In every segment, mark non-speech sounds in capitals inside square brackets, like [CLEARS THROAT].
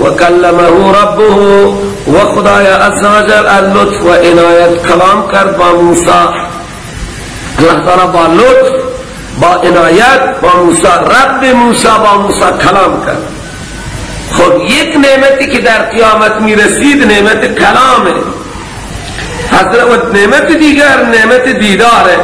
و کلمه ربه و خدای عزوجل اللطف و عنایت کلام کرد با موسی. اللہ تعالی با لطف با عنایت با موسی. رب موسی با موسی کلام کرد. خب یک نعمتی که در قیامت می‌رسید نعمت کلامه. حضرت نعمت دیگر نعمت دیداره.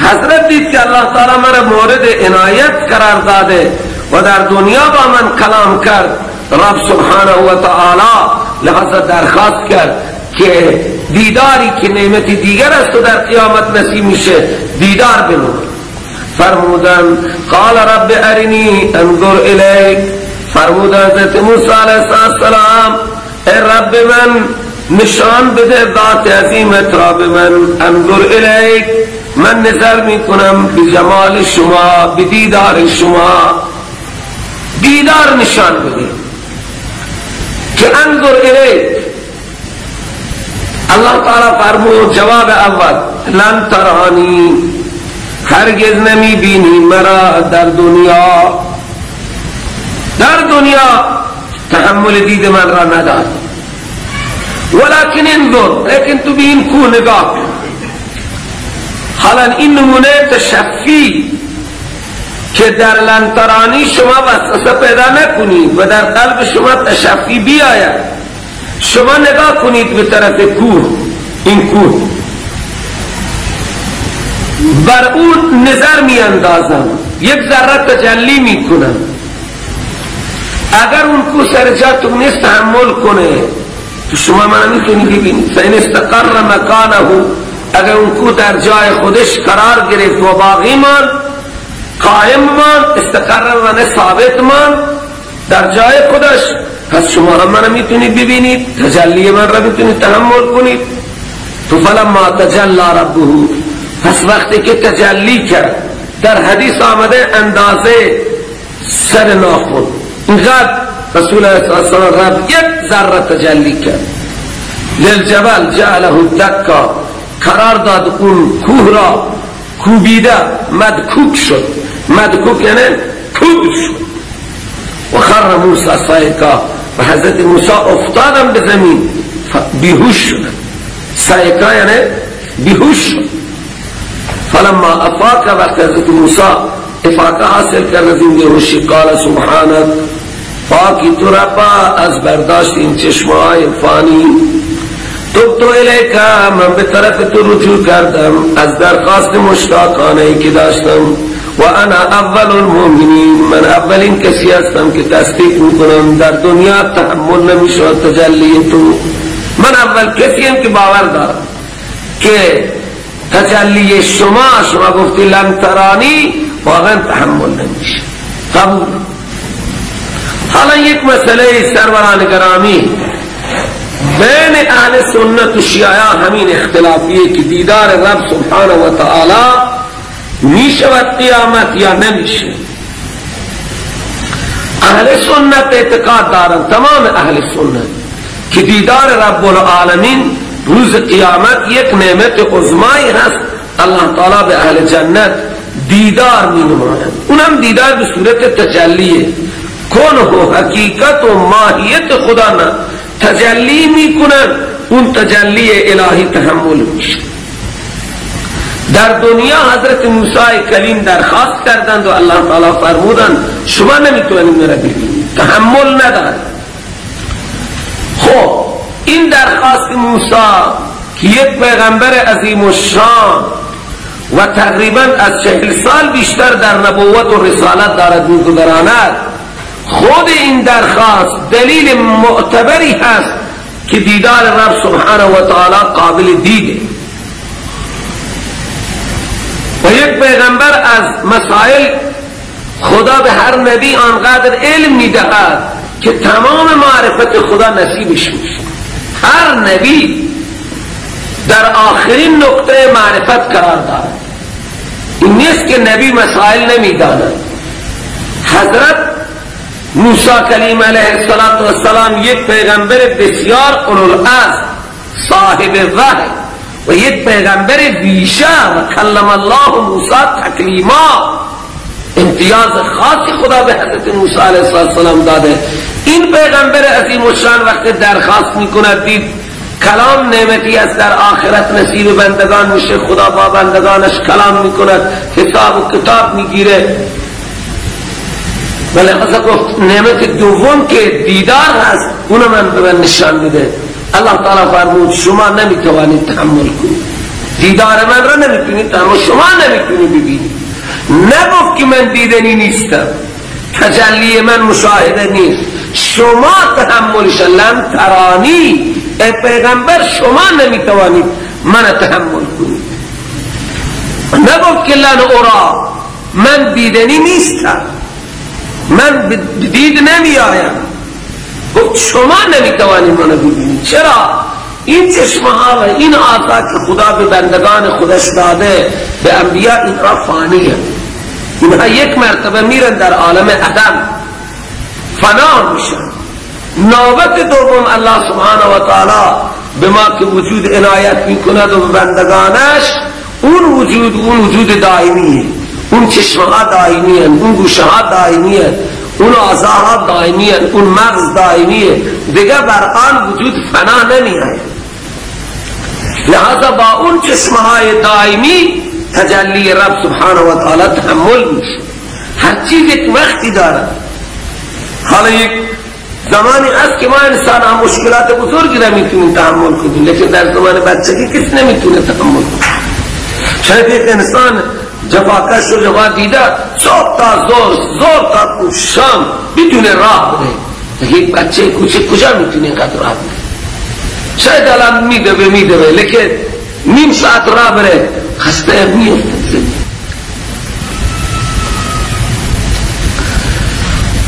حضرت دید که الله تعالی مرا مورد عنایت قرار داده و در دنیا با من کلام کرد. رب سبحانه و تعالی لحظه درخواست کرد که دیداری که نعمت دیگر است و در قیامت نصیب میشه دیدار بنو فرمودن قال رب ارنی انظر الیک. فرمودن حضرت موسی علیه السلام ای رب من نشان بده ذات عظیمت را به من انظر الیک. من نظر می کنم به جمال شما به دیدار شما. دیدار نشان بده که انظر الیک الله تعالی فرمود جواب اول لن ترانی هرگز نمی بینی مرا در دنیا۔ در دنیا تحمل دید من را ندار ولكن انظر لیکن تو به این کو نگاه حالا این نمونه تشفی که در لنترانی شما وسوسه پیدا نکنید و در قلب شما تشفی بیاید. شما نگاه کنید به طرف کوه این کوه. بر اون نظر می اندازم یک ذره تجلی می کنم اگر اون کوه سر جا تو نیست تحمل کنه. تو شما من می‌تونی ببینید فین استقر مکانه اگر اون کو در جای خودش قرار گرفت و باقی مان قائم مان استقرر و ثابت مان در جای خودش پس شما را من می‌تونید ببینید تجلی من را می‌تونید تحمل کنید. تو فلما تجلی ربه. پس وقتی که تجلی کرد در حدیث آمده اندازه سر ناخون اینقدر رسول الله صلی وسلم رب یک ذره تجلی کرد. للجبل جعله دکا قرار داد اون کوه را کوبیده مدکوک شد. مدکوک یعنی کوب شد. و خر موسی سایکا و حضرت موسی افتادم به زمین. بیهوش شد سایکا یعنی بیهوش شد. فلما افاق، وقت حضرت موسی افاقه حاصل کرد، از این بیهوشی قال سبحانت پاکی تو ربا، از برداشت این چشمه های فانی. تو تو الیکا من به طرف تو رجوع کردم. از درخواست مشتاقانه ای که داشتم. و انا اول المؤمنین من اولین کسی هستم که تصدیق می‌کنم. در دنیا تحمل نمی‌شود تجلی تو. من اول کسی هم که باور دارم که تجلی شما شما گفتی لم ترانی واقعا تحمل نمیشه. قبول. حالا یک مسئله سروران گرامی بین اهل سنت و شیعه همین اختلافیه که دیدار رب سبحانه و تعالی می شود قیامت یا نمیشه. اهل سنت اعتقاد دارن تمام اهل سنت که دیدار رب العالمین روز قیامت یک نعمت عظمایی هست. الله تعالی به اهل جنت دیدار می نماید اونم دیدار به صورت تجلیه. کن و حقیقت و ماهیت خدا نه. تجلی می‌کنن. اون تجلی الهی تحمل میشه. در دنیا حضرت موسی کلیم درخواست کردند و الله تعالی فرمودند شما نمی‌تونید مرا ببینید. تحمل ندارد. خب این درخواست موسی که یک پیغمبر عظیم و و تقریبا از چهل سال بیشتر در نبوت و رسالت دارد میگذراند خود این درخواست دلیل معتبری هست که دیدار رب سبحانه و تعالی قابل دیده. و یک پیغمبر از مسائل خدا به هر نبی آنقدر علم می‌دهد که تمام معرفت خدا نصیبش میشه. هر نبی در آخرین نقطه معرفت قرار دارد. این نیست که نبی مسائل نمی‌داند. حضرت موسی کلیم علیه السلام یک پیغمبر بسیار اولوالعز صاحب وحی و یک پیغمبر ویشه و کلم الله موسی تکلیما. امتیاز خاصی خدا به حضرت موسی علیه السلام داده. این پیغمبر عظیم و شان وقت درخواست می‌کند دید کلام نعمتی است در آخرت نصیب بندگان میشه خدا با بندگانش کلام می‌کند حساب و کتاب می‌گیره. ولی حضرت گفت نعمت دوم که دیدار هست اونو من به من نشان میده. الله تعالی فرمود شما نمی‌توانید تحمل کنید. دیدار من را نمی‌تونید تحمل شما نمی‌تونید ببینید. نگفت که من دیدنی نیستم. تجلی من مشاهده نیست. شما تحملش لن ترانی. ای پیغمبر شما نمی‌توانید من تحمل کنید. نگفت که لن اورا من دیدنی نیستم. من دید نمی آیم گفت شما نمی‌توانید منو ببینید. چرا؟ این چشمه ها و این آتا که خدا به بندگان خودش داده به انبیاء اینها فانیه اینها یک مرتبه میرن در عالم عدم فنا میشن نوبت دوم الله سبحانه و تعالی به ما که وجود عنایت می‌کند و به بندگانش اون وجود اون وجود دائمیه. اون چشمه ها دائمیه اون گوشه ها دائمیه اون آزاها دائمیه اون مغز دائمیه دیگه بر آن وجود فنا نمیه لہذا با اون چشمه دائمی تجلی رب سبحانه و تعالی تحمل میشه. هر چیز یک وقتی داره حالا یک زمانی است که ما انسان هم مشکلات بزرگی نمی‌تونیم تحمل کنیم لیکن در زمان بچگی کس نمی‌تونه تحمل کنیم شاید یک انسان جفاکش و جفا دیده. صبح تا زور زور تا شام بدون راه یک بچه کوچک کجا می‌تونه قدر راه بره شاید الان میدوه میدوه لیکن نیم ساعت راه بره. خسته میفته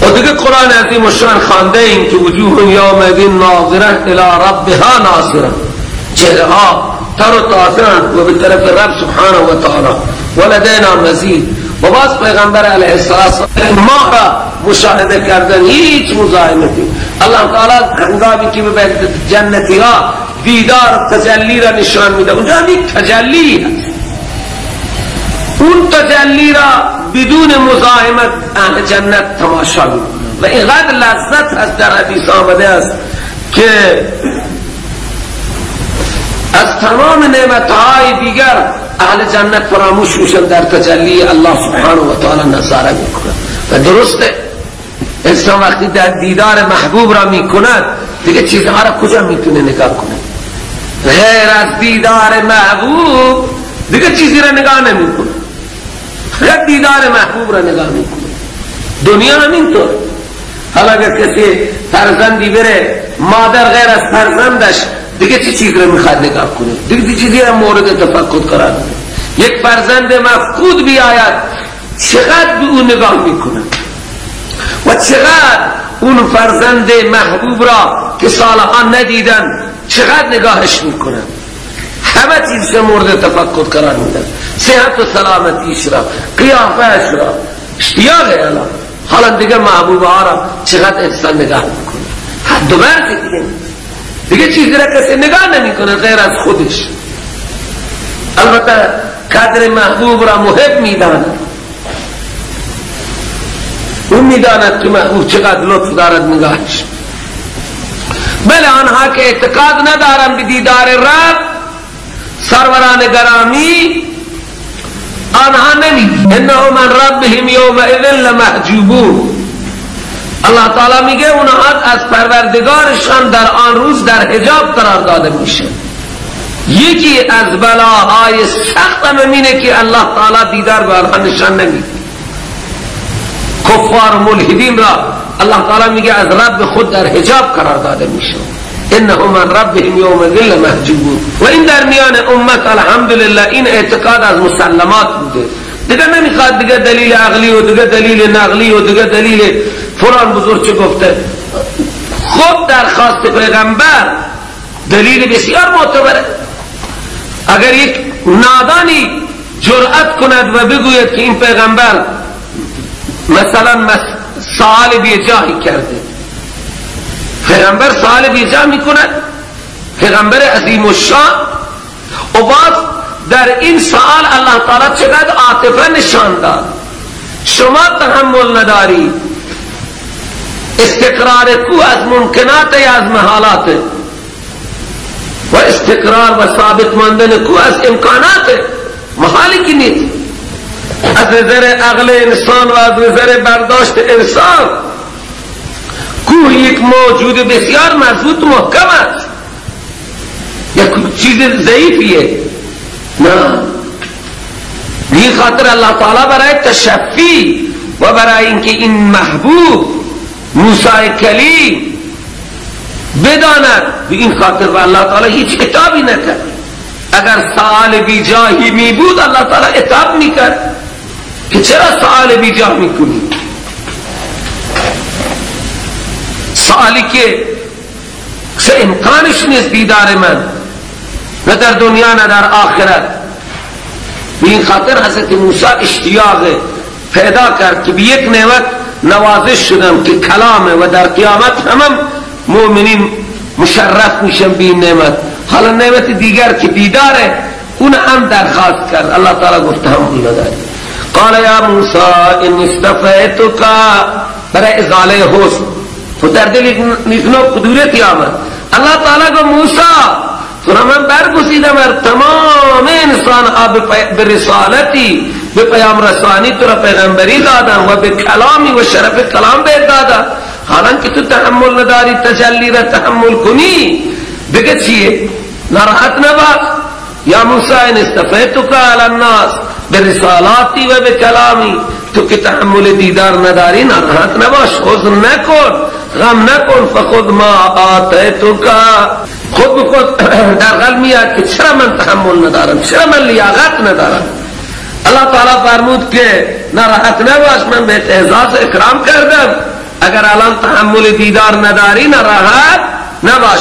و دیگه قرآن عظیم و شان خانده این که وجوه یومدین ناظره الى ربها ناظره. چهره ها تر و تازه و به طرف رب سبحانه و تعالی. ولدینا مزید. و باز پیغمبر علیه السلام ما را مشاهده کردن هیچ مزاحمتی الله تعالی هنگامی که به جنتی ها دیدار تجلی را نشان میده اونجا یک تجلی هست. اون تجلی را بدون مزاحمت اهل جنت تماشا می‌کنن. و اینقدر لذت هست در حدیث آمده است که از تمام نعمتهای دیگر اهل جنت فراموش میشن در تجلی الله سبحانه و تعالی نظاره می‌کنن و درسته انسان وقتی در دیدار محبوب را می‌کند دیگه چیزها را کجا می‌تونه نگاه کنه غیر از دیدار محبوب دیگه چیزی را نگاه نمی‌کنه غیر دیدار محبوب را نگاه می‌کنه دنیا هم اینطور حالا اگر کسی فرزندی بره مادر غیر از فرزندش دیگه چی چیز رو می‌خواد نگاه کنه دیگه چیزی رو مورد تفکر قرار یک فرزند مفقود بیاید چقدر به اون نگاه می‌کنه و چقدر اون فرزند محبوب را که سالها ندیدن چقدر نگاهش می‌کنن همه چیز مورد تفکر قرار میدن صحت و سلامتیش را قیافهش را. اشتیاق الان حالا دیگه محبوب ها را چقدر انسان نگاه می‌کنه؟ حد و دیگه. دیگه چیزی را کسی نگاه نمی‌کنه غیر از خودش. البته قدر محبوب را محب می‌داند. اون می‌داند که محبوب چقدر لطف دارد نگاهش. بله آنها که اعتقاد ندارن به دیدار رب سروران گرامی آنها نمی انه من ربهم یوم اذن لمحجوبون. الله تعالی میگه اونها از پروردگارشان در آن روز در حجاب قرار داده میشه یکی از بلاهای سخت همینه که الله تعالی دیدار به آنها نشان نمیده. کفار ملحدین را الله تعالی میگه از رب خود در حجاب قرار داده میشه. انه من ربهم یوم ذل محجوبون و این در میان امت الحمدلله این اعتقاد از مسلمات بوده. دیگه نمی‌خواد دیگه دلیل عقلی و دیگه دلیل نقلی و دیگه دلیل فران بزرگ چه گفته. خود درخواست پیغمبر دلیل بسیار معتبره. اگر یک نادانی جرأت کند و بگوید که این پیغمبر مثلا سوال بیجاهی کرده. پیغمبر سوال بیجاه می‌کند. پیغمبر عظیم الشان. و باز در این سوال الله تعالی چقدر عاطفه نشان داد. شما تحمل نداری. استقرار کو از ممکنات یا از محالات. و استقرار و ثابت ماندن کو از امکانات محالی کی نیست. از نظر عقل انسان و از نظر برداشت انسان کوه یک موجود بسیار مضبوط محکم است. یک چیز ضعیفیه. نه. این خاطر الله تعالی برای تشفی و برای اینکه این محبوب موسی کلیم بداند به این خاطر و الله تعالی هیچ اتابی نکرد. اگر سآل بی جاهی می بود الله تعالی اتاب می‌کرد که چرا سآل بی جاه می‌کنی سآلی که سه امکانش نیست دیدار من نه در دنیا نه در آخرت. به این خاطر حضرت موسی اشتیاق پیدا کرد که به یک نعمت نوازش شدم که کلامه و در قیامت همم مؤمنین مشرف میشن به این نعمت. حالا نعمت دیگر که دیداره اون هم درخواست کرد الله تعالی گفته هم اون نداری قال یا موسی ان استفیتک برای ازاله حسن. تو در دل نیکنو قدورتی آمد الله تعالی گفت، موسی، تو را من برگزیدم بر تمام انسان آب به رسالتی به پیام رسانی تو را پیغمبری دادم و به کلامی و شرف کلام به دادم. حالا که تو تحمل نداری، تجلی را تحمل کنی. بگه چیه نراحت نباش یا موسی ان استفیتک علی الناس به رسالاتی و به کلامی تو که تحمل دیدار نداری نراحت نباش. حزن نکن، غم نکن. فخود ما آتیتو کا خود به خود [CLEARS THROAT] در قلب میاد که چرا من تحمل ندارم؟ چرا من لیاقت ندارم؟ الله تعالی فرمود که نراحت نباش، من به اعزاز اکرام کردم. اگر الان تحمل دیدار نداری نراحت نباش